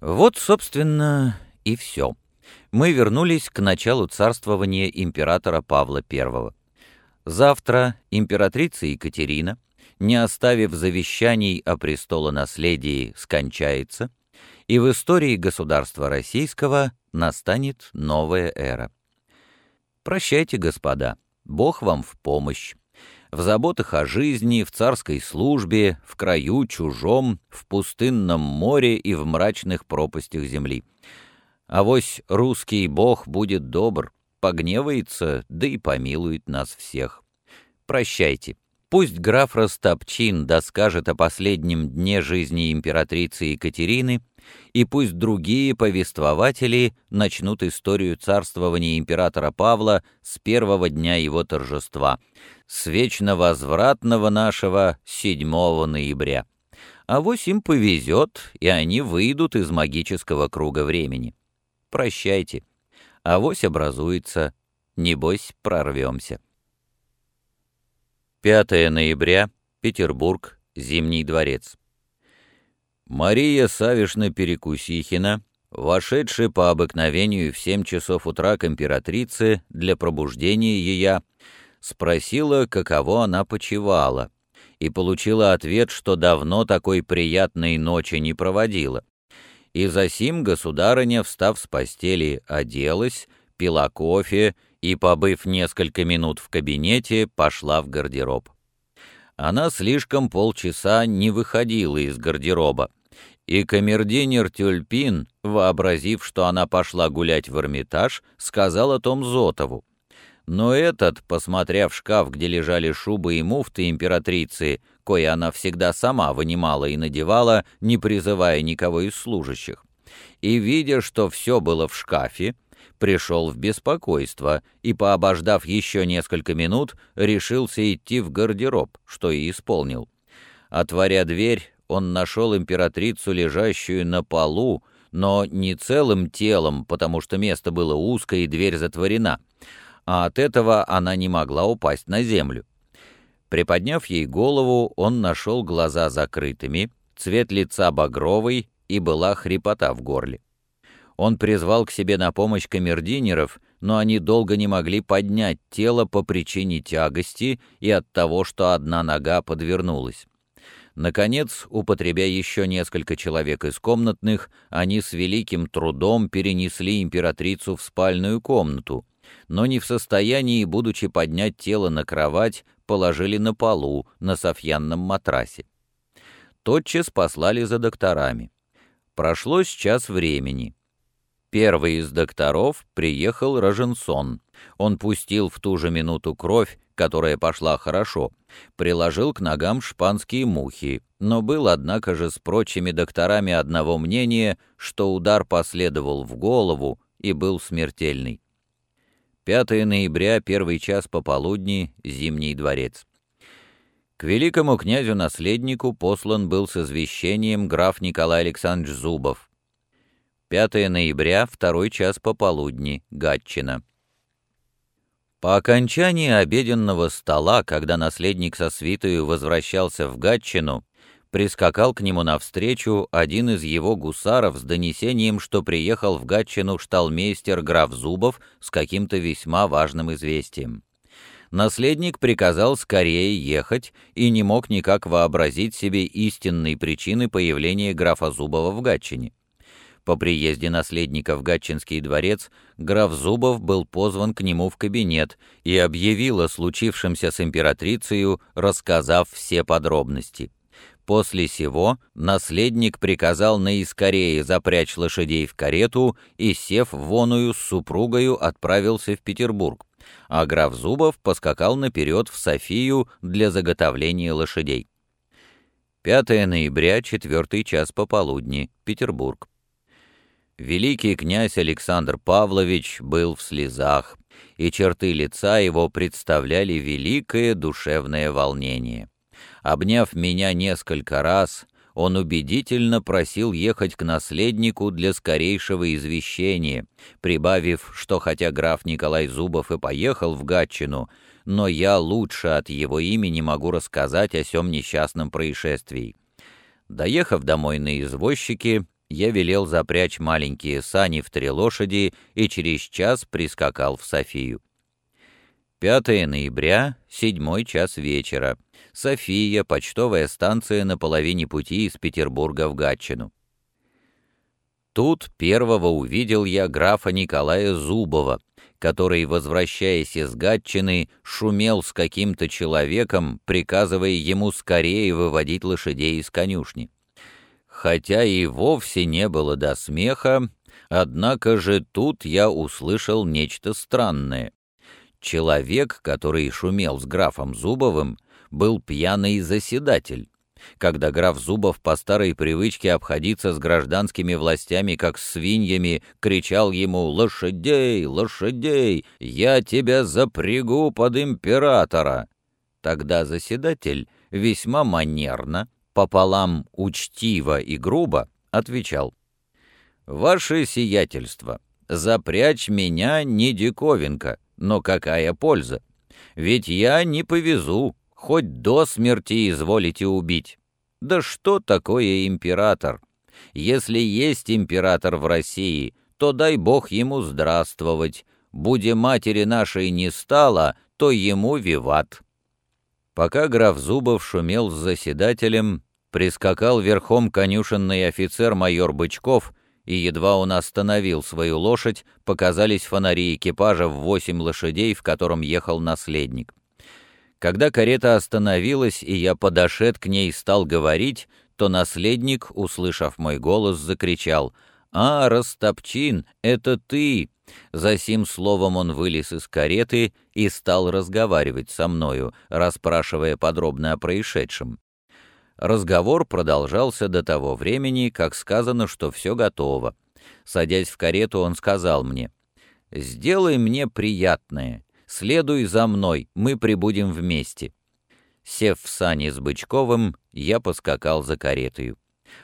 Вот, собственно, и все. Мы вернулись к началу царствования императора Павла I. Завтра императрица Екатерина, не оставив завещаний о престолонаследии, скончается, и в истории государства российского настанет новая эра. Прощайте, господа, Бог вам в помощь в заботах о жизни, в царской службе, в краю чужом, в пустынном море и в мрачных пропастях земли. Авось русский бог будет добр, погневается, да и помилует нас всех. Прощайте. Пусть граф Ростопчин доскажет о последнем дне жизни императрицы Екатерины, и пусть другие повествователи начнут историю царствования императора Павла с первого дня его торжества, с вечно возвратного нашего 7 ноября. А вось им повезет, и они выйдут из магического круга времени. Прощайте. Авось образуется, небось прорвемся. 5 ноября, Петербург, Зимний дворец. Мария Савишна Перекусихина, вошедшая по обыкновению в семь часов утра к императрице для пробуждения ее, спросила, каково она почевала, и получила ответ, что давно такой приятной ночи не проводила. И засим государыня, встав с постели, оделась, пила кофе и, побыв несколько минут в кабинете, пошла в гардероб. Она слишком полчаса не выходила из гардероба, и камердинер Тюльпин, вообразив, что она пошла гулять в Эрмитаж, сказал о том Зотову. Но этот, посмотрев шкаф, где лежали шубы и муфты императрицы, кое она всегда сама вынимала и надевала, не призывая никого из служащих, и, видя, что все было в шкафе, пришел в беспокойство и, пообождав еще несколько минут, решился идти в гардероб, что и исполнил. Отворя дверь, он нашел императрицу, лежащую на полу, но не целым телом, потому что место было узкое и дверь затворена, а от этого она не могла упасть на землю. Приподняв ей голову, он нашел глаза закрытыми, цвет лица багровый и была хрипота в горле. Он призвал к себе на помощь камердинеров, но они долго не могли поднять тело по причине тягости и от того, что одна нога подвернулась. Наконец, употребя еще несколько человек из комнатных, они с великим трудом перенесли императрицу в спальную комнату, но не в состоянии, будучи поднять тело на кровать, положили на полу, на софьянном матрасе. Тотчас послали за докторами. Прошло час времени. Первый из докторов приехал Роженсон. Он пустил в ту же минуту кровь, которая пошла хорошо, приложил к ногам шпанские мухи, но был, однако же, с прочими докторами одного мнения, что удар последовал в голову и был смертельный. 5 ноября, первый час пополудни, Зимний дворец. К великому князю-наследнику послан был с извещением граф Николай Александрович Зубов, 5 ноября, второй час пополудни, Гатчина. По окончании обеденного стола, когда наследник со свитою возвращался в Гатчину, прискакал к нему навстречу один из его гусаров с донесением, что приехал в Гатчину шталмейстер граф Зубов с каким-то весьма важным известием. Наследник приказал скорее ехать и не мог никак вообразить себе истинной причины появления графа Зубова в Гатчине. По приезде наследника в Гатчинский дворец граф Зубов был позван к нему в кабинет и объявил о случившемся с императрицей, рассказав все подробности. После сего наследник приказал наискорее запрячь лошадей в карету и, сев воную с супругою, отправился в Петербург, а граф Зубов поскакал наперед в Софию для заготовления лошадей. 5 ноября, 4 час пополудни, Петербург великий князь Александр Павлович был в слезах, и черты лица его представляли великое душевное волнение. Обняв меня несколько раз, он убедительно просил ехать к наследнику для скорейшего извещения, прибавив, что хотя граф Николай Зубов и поехал в Гатчину, но я лучше от его имени могу рассказать о сём несчастном происшествии. Доехав домой на извозчике, я велел запрячь маленькие сани в три лошади и через час прискакал в Софию. 5 ноября, седьмой час вечера. София, почтовая станция на половине пути из Петербурга в Гатчину. Тут первого увидел я графа Николая Зубова, который, возвращаясь из Гатчины, шумел с каким-то человеком, приказывая ему скорее выводить лошадей из конюшни. Хотя и вовсе не было до смеха, однако же тут я услышал нечто странное. Человек, который шумел с графом Зубовым, был пьяный заседатель. Когда граф Зубов по старой привычке обходиться с гражданскими властями как с свиньями, кричал ему «Лошадей! Лошадей! Я тебя запрягу под императора!» Тогда заседатель весьма манерно, пополам учтиво и грубо отвечал «Ваше сиятельство, запрячь меня не диковинка, но какая польза? Ведь я не повезу, хоть до смерти изволите убить. Да что такое император? Если есть император в России, то дай бог ему здравствовать. Буде матери нашей не стало, то ему виват. Пока граф Зубов шумел с заседателем, прискакал верхом конюшенный офицер майор Бычков, и едва он остановил свою лошадь, показались фонари экипажа в восемь лошадей, в котором ехал наследник. Когда карета остановилась, и я подошед к ней стал говорить, то наследник, услышав мой голос, закричал «А, Растопчин, это ты!» За сим словом он вылез из кареты и стал разговаривать со мною, расспрашивая подробно о происшедшем. Разговор продолжался до того времени, как сказано, что все готово. Садясь в карету, он сказал мне «Сделай мне приятное, Следуй за мной, мы прибудем вместе». Сев в сани с Бычковым, я поскакал за каретою.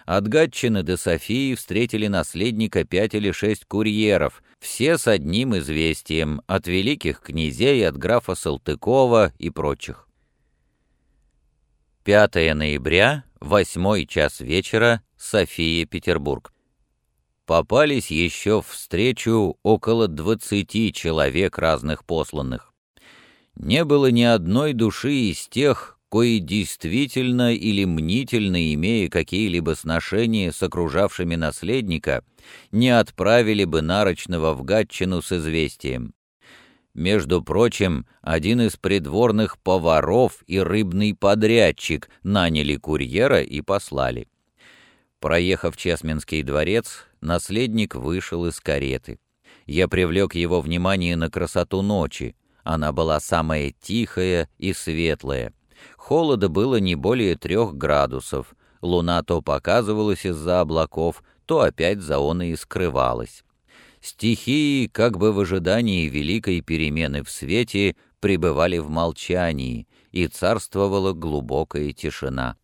От Гатчины до Софии встретили наследника пять или шесть курьеров, все с одним известием от великих князей, от графа Салтыкова и прочих. 5 ноября, 8 час вечера, София, Петербург попались еще встречу около двадцати человек разных посланных. Не было ни одной души из тех, кои действительно или мнительно, имея какие-либо сношения с окружавшими наследника, не отправили бы нарочного в Гатчину с известием. Между прочим, один из придворных поваров и рыбный подрядчик наняли курьера и послали. Проехав Чесменский дворец, наследник вышел из кареты. Я привлек его внимание на красоту ночи. Она была самая тихая и светлая. Холода было не более трех градусов. Луна то показывалась из-за облаков, то опять за он скрывалась. Стихии, как бы в ожидании великой перемены в свете, пребывали в молчании, и царствовала глубокая тишина.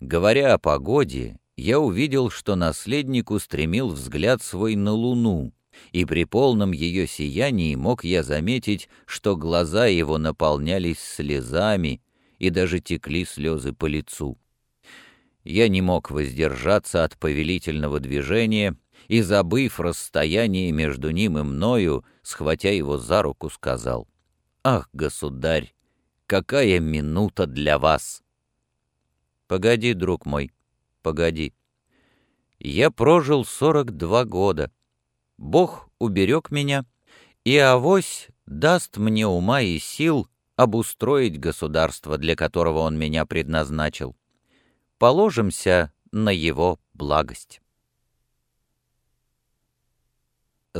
Говоря о погоде, я увидел, что наследник устремил взгляд свой на луну, и при полном ее сиянии мог я заметить, что глаза его наполнялись слезами, и даже текли слезы по лицу. Я не мог воздержаться от повелительного движения, и, забыв расстояние между ним и мною, схватя его за руку, сказал, «Ах, государь, какая минута для вас!» «Погоди, друг мой», погоди. Я прожил сорок два года. Бог уберег меня, и авось даст мне ума и сил обустроить государство, для которого он меня предназначил. Положимся на его благость.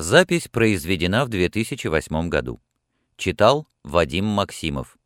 Запись произведена в 2008 году. Читал Вадим Максимов.